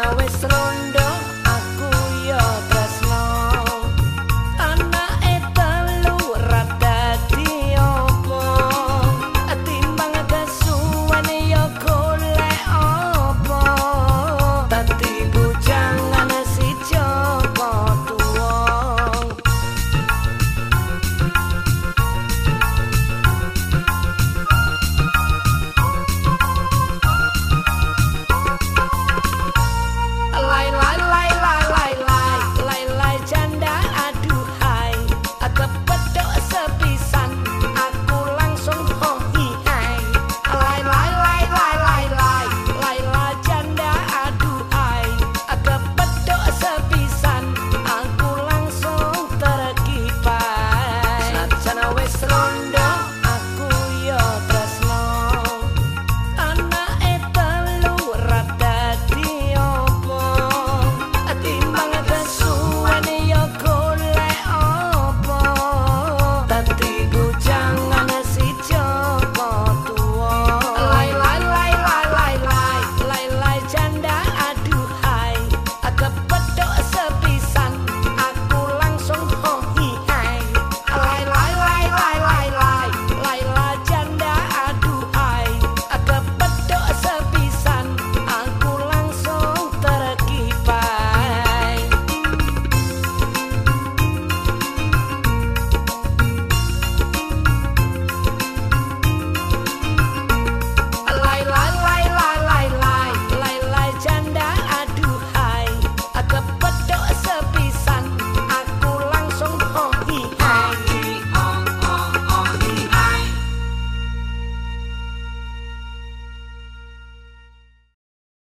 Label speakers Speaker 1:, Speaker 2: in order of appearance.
Speaker 1: I went.